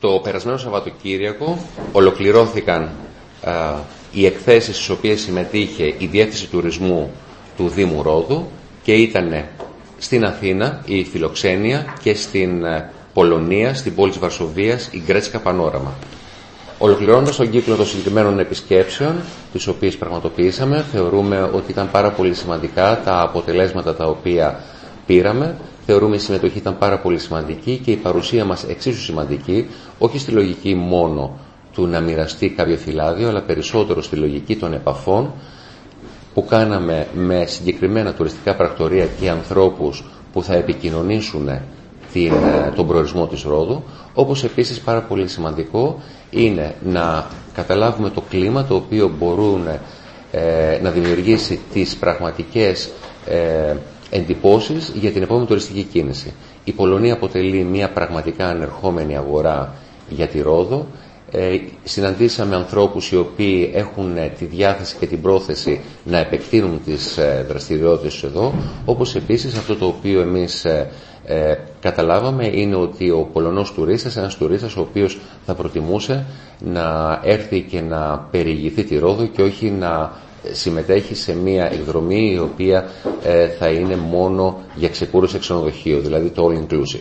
Το περασμένο Σαββατοκύριακο ολοκληρώθηκαν οι εκθέσεις στις οποίες συμμετείχε η Διεύθυνση Τουρισμού του Δήμου Ρόδου και ήταν στην Αθήνα η Φιλοξένεια και στην ε, Πολωνία, στην πόλη της Βαρσοβίας, η Γκρέτσικα Πανόραμα. Ολοκληρώνοντας τον κύκλο των συγκεκριμένων επισκέψεων, τις οποίες πραγματοποιήσαμε, θεωρούμε ότι ήταν πάρα πολύ σημαντικά τα αποτελέσματα τα οποία πήραμε. Θεωρούμε η συμμετοχή ήταν πάρα πολύ σημαντική και η παρουσία μας εξίσου σημαντική, όχι στη λογική μόνο του να μοιραστεί κάποιο φυλάδιο, αλλά περισσότερο στη λογική των επαφών που κάναμε με συγκεκριμένα τουριστικά πρακτορία και ανθρώπους που θα επικοινωνήσουν την, ε, τον προορισμό της Ρόδου, όπως επίσης πάρα πολύ σημαντικό είναι να καταλάβουμε το κλίμα το οποίο μπορούν ε, να δημιουργήσει τις πραγματικές ε, εντυπώσεις για την επόμενη τουριστική κίνηση. Η Πολωνία αποτελεί μια πραγματικά ανερχόμενη αγορά για τη Ρόδο. Ε, συναντήσαμε ανθρώπους οι οποίοι έχουν ε, τη διάθεση και την πρόθεση να επεκτείνουν τις ε, δραστηριότητες εδώ, όπως επίσης αυτό το οποίο εμείς ε, καταλάβαμε είναι ότι ο Πολωνός τουρίστας, ένας τουρίστας ο οποίος θα προτιμούσε να έρθει και να περιηγηθεί τη Ρόδο και όχι να συμμετέχει σε μια εκδρομή η οποία θα είναι μόνο για ξεκούρωση σε ξενοδοχείο, δηλαδή το all inclusive.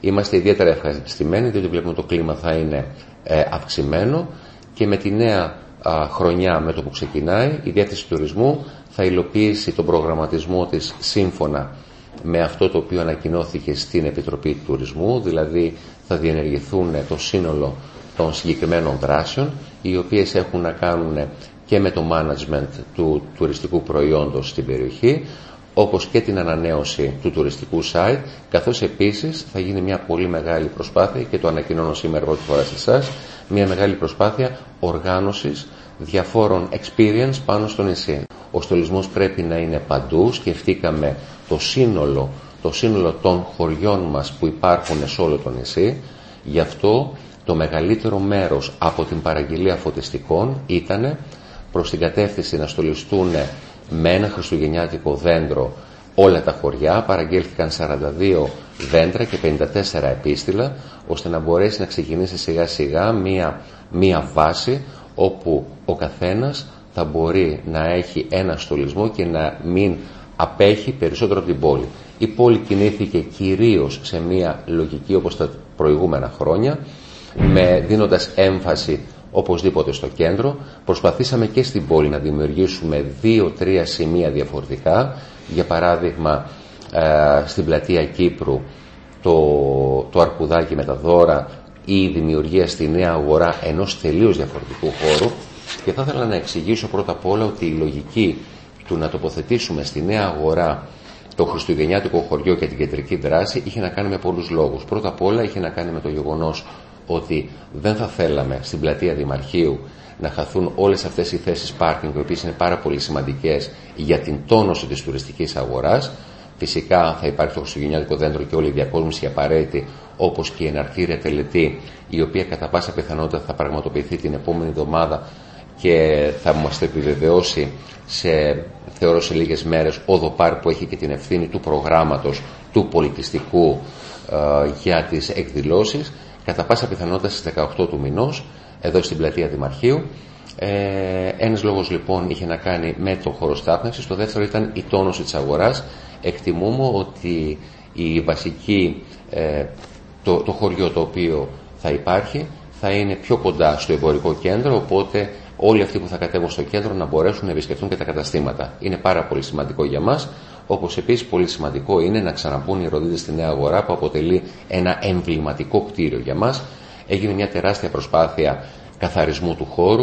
Είμαστε ιδιαίτερα ευχαριστημένοι διότι βλέπουμε το κλίμα θα είναι ε, αυξημένο και με τη νέα χρονιά με το που ξεκινάει η Διεύθυνση Τουρισμού θα υλοποιήσει τον προγραμματισμό της σύμφωνα με αυτό το οποίο ανακοινώθηκε στην Επιτροπή Τουρισμού, δηλαδή θα διενεργηθούν το σύνολο των συγκεκριμένων δράσεων, οι οποίες έχουν να κάνουν και με το management του τουριστικού προϊόντος στην περιοχή, όπως και την ανανέωση του τουριστικού site, καθώς επίσης θα γίνει μια πολύ μεγάλη προσπάθεια, και το ανακοινώνω σήμερα πρώτη φορά σε εσάς, μια μεγάλη προσπάθεια οργάνωσης διαφόρων experience πάνω στο νησί. Ο στολισμός πρέπει να είναι παντού, σκεφτήκαμε το σύνολο, το σύνολο των χωριών μας που υπάρχουν σε όλο το νησί, γι' αυτό το μεγαλύτερο μέρος από την παραγγελία φωτιστικών ήταν προς την κατεύθυνση να στολιστούν με ένα χριστουγεννιάτικο δέντρο όλα τα χωριά, παραγγέλθηκαν 42 δέντρα και 54 επίστηλα, ώστε να μπορέσει να ξεκινήσει σιγά σιγά μία, μία βάση όπου ο καθένας θα μπορεί να έχει ένα στολισμό και να μην απέχει περισσότερο από την πόλη. Η πόλη κινήθηκε κυρίως σε μία λογική όπως τα προηγούμενα χρόνια, με, δίνοντας έμφαση οπωσδήποτε στο κέντρο. Προσπαθήσαμε και στην πόλη να δημιουργήσουμε δύο-τρία σημεία διαφορετικά. Για παράδειγμα, ε, στην πλατεία Κύπρου το, το αρκουδάκι με τα δώρα ή η δημιουργία στη νέα αγορά ενός τελείως διαφορετικού χώρου. Και θα ήθελα να εξηγήσω πρώτα απ' όλα ότι η λογική του να τοποθετήσουμε στη νέα αγορά το χριστουγεννιάτικο χωριό και την κεντρική δράση είχε να κάνει με πολλούς λόγους. Πρώτα απ' όλα είχε να κάνει με το γεγονός ότι δεν θα θέλαμε στην πλατεία Δημαρχείου να χαθούν όλες αυτές οι θέσεις πάρκινγκ, οι οποίες είναι πάρα πολύ σημαντικές για την τόνωση της τουριστικής αγοράς. Φυσικά θα υπάρχει το Χριστουγεννιάτικο δέντρο και όλη η διακόσμηση απαραίτητη, όπως και η εναρκτήρια τελετή, η οποία κατά πάσα πιθανότητα θα πραγματοποιηθεί την επόμενη εβδομάδα και θα μας το επιβεβαιώσει σε, θεωρώ σε λίγες μέρες ο ΔΟΠΑΡ που έχει και την ευθύνη του προγράμματος του πολιτιστικού ε, για τις εκδηλώσεις κατά πάσα πιθανότητα στις 18 του μηνός, εδώ στην πλατεία Δημαρχείου. Ε, ένας λόγος λοιπόν είχε να κάνει με το χώρο στάθμευσης, το δεύτερο ήταν η τόνωση της αγοράς. Εκτιμούμε ότι η βασική, ε, το, το χωριό το οποίο θα υπάρχει θα είναι πιο κοντά στο εμπορικό κέντρο, οπότε όλοι αυτοί που θα κατέβουν στο κέντρο να μπορέσουν να επισκεφτούν και τα καταστήματα. Είναι πάρα πολύ σημαντικό για μας, όπως επίσης πολύ σημαντικό είναι να ξαναμπούν οι ροδίδες στη νέα αγορά που αποτελεί ένα εμβληματικό κτίριο για μας. Έγινε μια τεράστια προσπάθεια καθαρισμού του χώρου.